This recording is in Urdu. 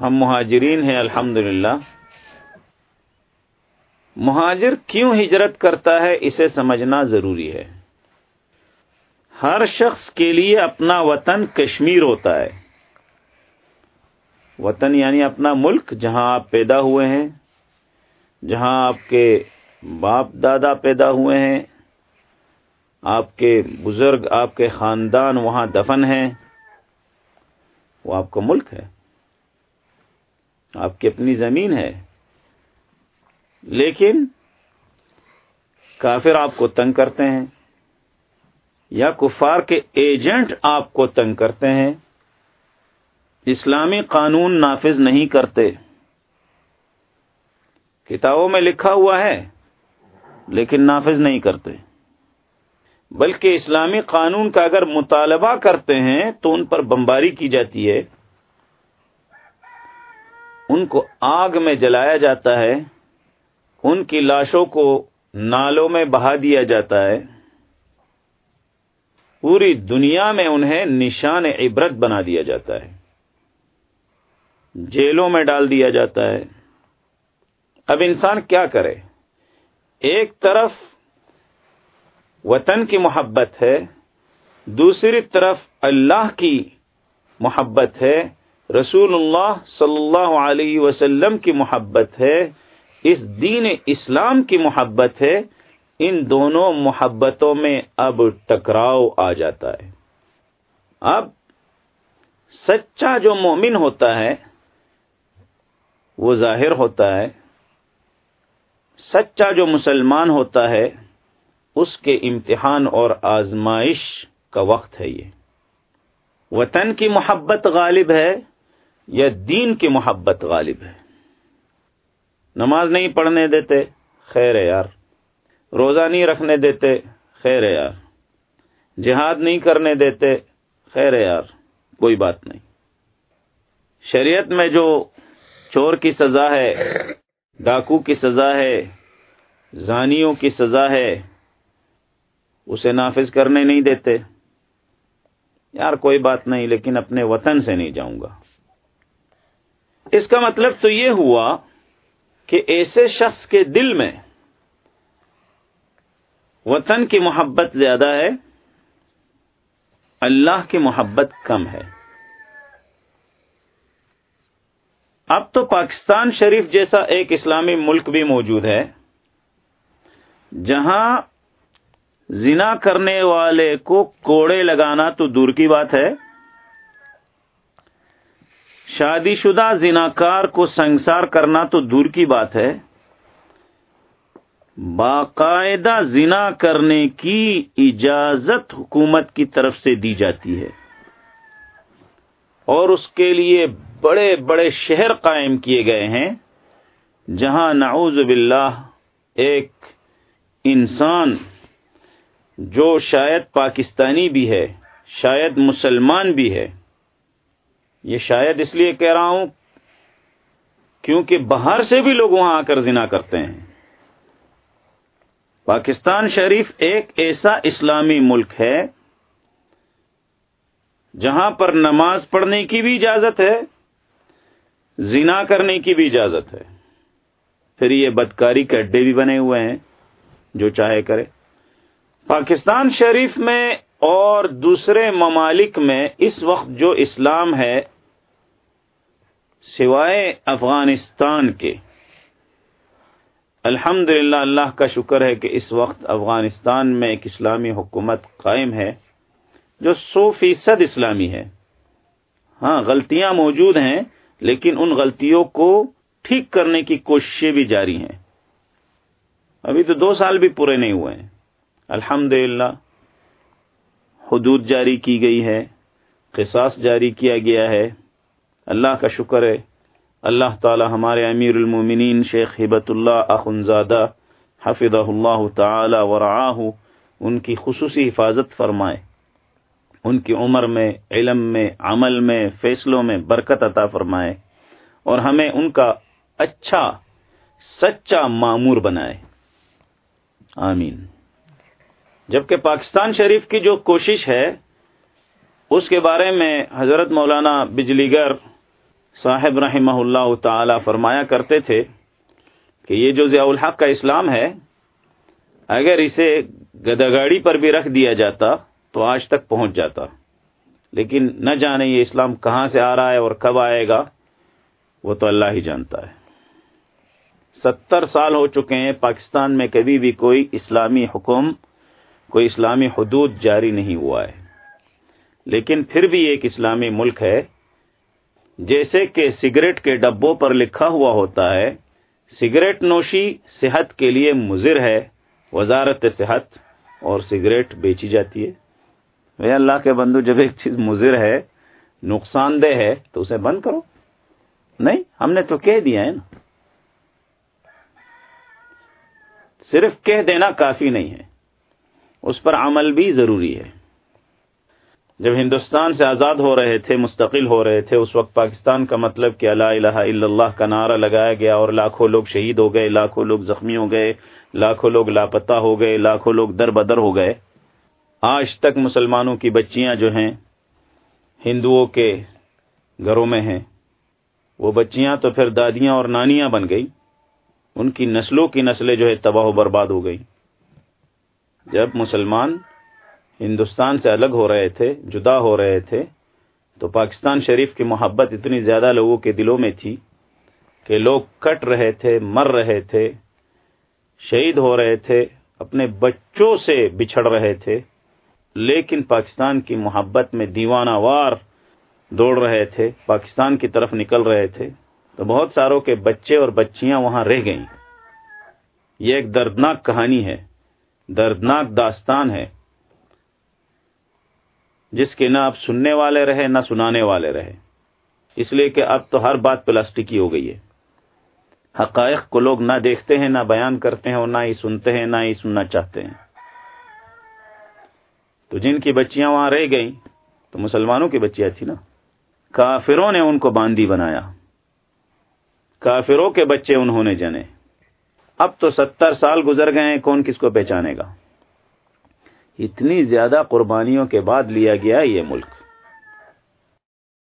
ہم مہاجرین ہیں الحمد مہاجر کیوں ہجرت کرتا ہے، اسے سمجھنا ضروری ہے۔ ہر شخص کے لیے اپنا وطن کشمیر ہوتا ہے۔ وطن یعنی اپنا ملک، جہاں آپ پیدا ہوئے ہیں، جہاں آپ کے باپ دادا پیدا ہوئے ہیں، آپ کے بزرگ، آپ کے خاندان وہاں دفن ہیں۔ وہ آپ کا ملک ہے۔ آپ کی اپنی زمین ہے۔ لیکن کافر آپ کو تنگ کرتے ہیں یا کفار کے ایجنٹ آپ کو تنگ کرتے ہیں۔ اسلامی قانون نافذ نہیں کرتے۔ کتابوں میں لکھا ہوا ہے، لیکن نافذ نہیں کرتے۔ بلکہ اسلامی قانون کا اگر مطالبہ کرتے ہیں تو ان پر بمباری کی جاتی ہے۔ ان کو آگ میں جلایا جاتا ہے، ان کی لاشوں کو نالوں میں بہا دیا جاتا ہے۔ پوری دنیا میں انہیں نشان عبرت بنا دیا جاتا ہے۔ جیلوں میں ڈال دیا جاتا ہے۔ اب انسان کیا کرے؟ ایک طرف وطن کی محبت ہے، دوسری طرف اللہ کی محبت ہے۔ رسول اللہ صلی اللہ علیہ وسلم کی محبت ہے، اس دین اسلام کی محبت ہے، ان دونوں محبتوں میں اب ٹکراؤ آ جاتا ہے۔ اب سچا جو مومن ہوتا ہے، وہ ظاہر ہوتا ہے۔ سچا جو مسلمان ہوتا ہے، اس کے امتحان اور آزمائش کا وقت ہے یہ۔ وطن کی محبت غالب ہے یا دین کی محبت غالب ہے۔ نماز نہیں پڑھنے دیتے، خیر ہے یار۔ روزہ نہیں رکھنے دیتے، خیر ہے یار۔ جہاد نہیں کرنے دیتے، خیر ہے یار۔ کوئی بات نہیں۔ شریعت میں جو چور کی سزا ہے، ڈاکو کی سزا ہے، زانیوں کی سزا ہے، اسے نافذ کرنے نہیں دیتے۔ یار کوئی بات نہیں، لیکن اپنے وطن سے نہیں جاؤں گا۔ اس کا مطلب تو یہ ہوا کہ ایسے شخص کے دل میں وطن کی محبت زیادہ ہے، اللہ کی محبت کم ہے۔ اب تو پاکستان شریف جیسا ایک اسلامی ملک بھی موجود ہے، جہاں زنا کرنے والے کو کوڑے لگانا تو دور کی بات ہے۔ شادی شدہ زناکار کو سنسار کرنا تو دور کی بات ہے۔ باقاعدہ زنا کرنے کی اجازت حکومت کی طرف سے دی جاتی ہے۔ اور اس کے لیے بڑے بڑے شہر قائم کیے گئے ہیں، جہاں نعوذ باللہ ایک انسان جو شاید پاکستانی بھی ہے، شاید مسلمان بھی ہے۔ یہ شاید اس لیے کہہ رہا ہوں کیونکہ باہر سے بھی لوگ وہاں آ کر زنا کرتے ہیں۔ پاکستان شریف ایک ایسا اسلامی ملک ہے جہاں پر نماز پڑھنے کی بھی اجازت ہے، زنا کرنے کی بھی اجازت ہے۔ پھر یہ بدکاری کے اڈے بھی بنے ہوئے ہیں، جو چاہے کرے۔ پاکستان شریف میں اور دوسرے ممالک میں اس وقت جو اسلام ہے سوائے افغانستان کے۔ الحمد اللہ کا شکر ہے کہ اس وقت افغانستان میں ایک اسلامی حکومت قائم ہے جو سو فیصد اسلامی ہے۔ ہاں غلطیاں موجود ہیں، لیکن ان غلطیوں کو ٹھیک کرنے کی کوششیں بھی جاری ہیں۔ ابھی تو دو سال بھی پورے نہیں ہوئے ہیں۔ الحمد حدود جاری کی گئی ہے، قصاص جاری کیا گیا ہے۔ اللہ کا شکر ہے۔ اللہ تعالی ہمارے امیر المومنین شیخ ہبت اللہ اخنزادہ حفظ اللہ تعالی ورعاہ ان کی خصوصی حفاظت فرمائے۔ ان کی عمر میں، علم میں، عمل میں، فیصلوں میں برکت عطا فرمائے۔ اور ہمیں ان کا اچھا سچا معمور بنائے۔ آمین۔ جبکہ پاکستان شریف کی جو کوشش ہے، اس کے بارے میں حضرت مولانا بجلی گر صاحب رحمہ اللہ تعالی فرمایا کرتے تھے کہ یہ جو ضیاء الحق کا اسلام ہے، اگر اسے گداگاڑی پر بھی رکھ دیا جاتا تو آج تک پہنچ جاتا۔ لیکن نہ جانے یہ اسلام کہاں سے آ رہا ہے اور کب آئے گا، وہ تو اللہ ہی جانتا ہے۔ ستر سال ہو چکے ہیں، پاکستان میں کبھی بھی کوئی اسلامی حکم، کوئی اسلامی حدود جاری نہیں ہوا ہے۔ لیکن پھر بھی ایک اسلامی ملک ہے۔ جیسے کہ سگریٹ کے ڈبوں پر لکھا ہوا ہوتا ہے، سگریٹ نوشی صحت کے لیے مضر ہے، وزارت صحت اور سگریٹ بیچی جاتی ہے۔ اللہ کے بندو، جب ایک چیز مضر ہے، نقصان دہ ہے، تو اسے بند کرو۔ نہیں، ہم نے تو کہہ دیا ہے نا۔ صرف کہہ دینا کافی نہیں ہے۔ اس پر عمل بھی ضروری ہے۔ جب ہندوستان سے آزاد ہو رہے تھے، مستقل ہو رہے تھے، اس وقت پاکستان کا مطلب کہ اللہ الہ الا اللہ کا نعرہ لگایا گیا اور لاکھوں لوگ شہید ہو گئے، لاکھوں لوگ زخمی ہو گئے، لاکھوں لوگ لاپتہ ہو گئے، لاکھوں لوگ در بدر ہو گئے۔ آج تک مسلمانوں کی بچیاں جو ہیں، ہندوؤں کے گھروں میں ہیں۔ وہ بچیاں تو پھر دادیاں اور نانیاں بن گئی ان کی نسلوں کی نسلیں جو ہے تباہ و برباد ہو گئی جب مسلمان ہندوستان سے الگ ہو رہے تھے، جدا ہو رہے تھے۔ تو پاکستان شریف کی محبت اتنی زیادہ لوگوں کے دلوں میں تھی کہ لوگ کٹ رہے تھے، مر رہے تھے، شہید ہو رہے تھے، اپنے بچوں سے بچھڑ رہے تھے۔ لیکن پاکستان کی محبت میں دیوانہ وار دوڑ رہے تھے، پاکستان کی طرف نکل رہے تھے۔ تو بہت ساروں کے بچے اور بچیاں وہاں رہ گئیں۔ یہ ایک دردناک کہانی ہے، دردناک داستان ہے۔ جس کے نہ اب سننے والے رہے، نہ سنانے والے رہے۔ اس لیے کہ اب تو ہر بات پلاسٹک کی ہو گئی ہے۔ حقائق کو لوگ نہ دیکھتے ہیں، نہ بیان کرتے ہیں اور نہ ہی سنتے ہیں، نہ ہی سننا چاہتے ہیں۔ تو جن کی بچیاں وہاں رہ گئیں، تو مسلمانوں کی بچیاں تھی نا۔ کافروں نے ان کو باندی بنایا۔ کافروں کے بچے انہوں نے جنے۔ اب تو ستر سال گزر گئے ہیں، کون کس کو پہچانے گا؟ اتنی زیادہ قربانیوں کے بعد لیا گیا یہ ملک۔